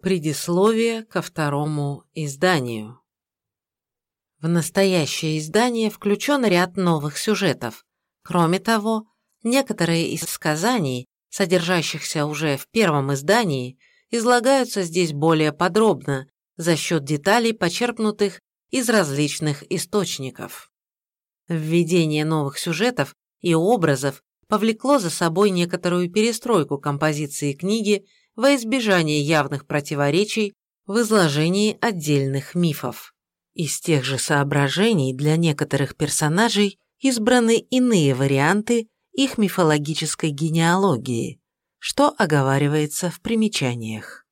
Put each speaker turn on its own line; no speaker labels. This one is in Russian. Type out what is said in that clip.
Предисловие ко второму изданию. В настоящее издание включен ряд новых сюжетов. Кроме того, некоторые из сказаний, содержащихся уже в первом издании, излагаются здесь более подробно за счет деталей, почерпнутых из различных источников. Введение новых сюжетов и образов повлекло за собой некоторую перестройку композиции книги во избежание явных противоречий в изложении отдельных мифов. Из тех же соображений для некоторых персонажей избраны иные варианты их мифологической генеалогии, что оговаривается в примечаниях.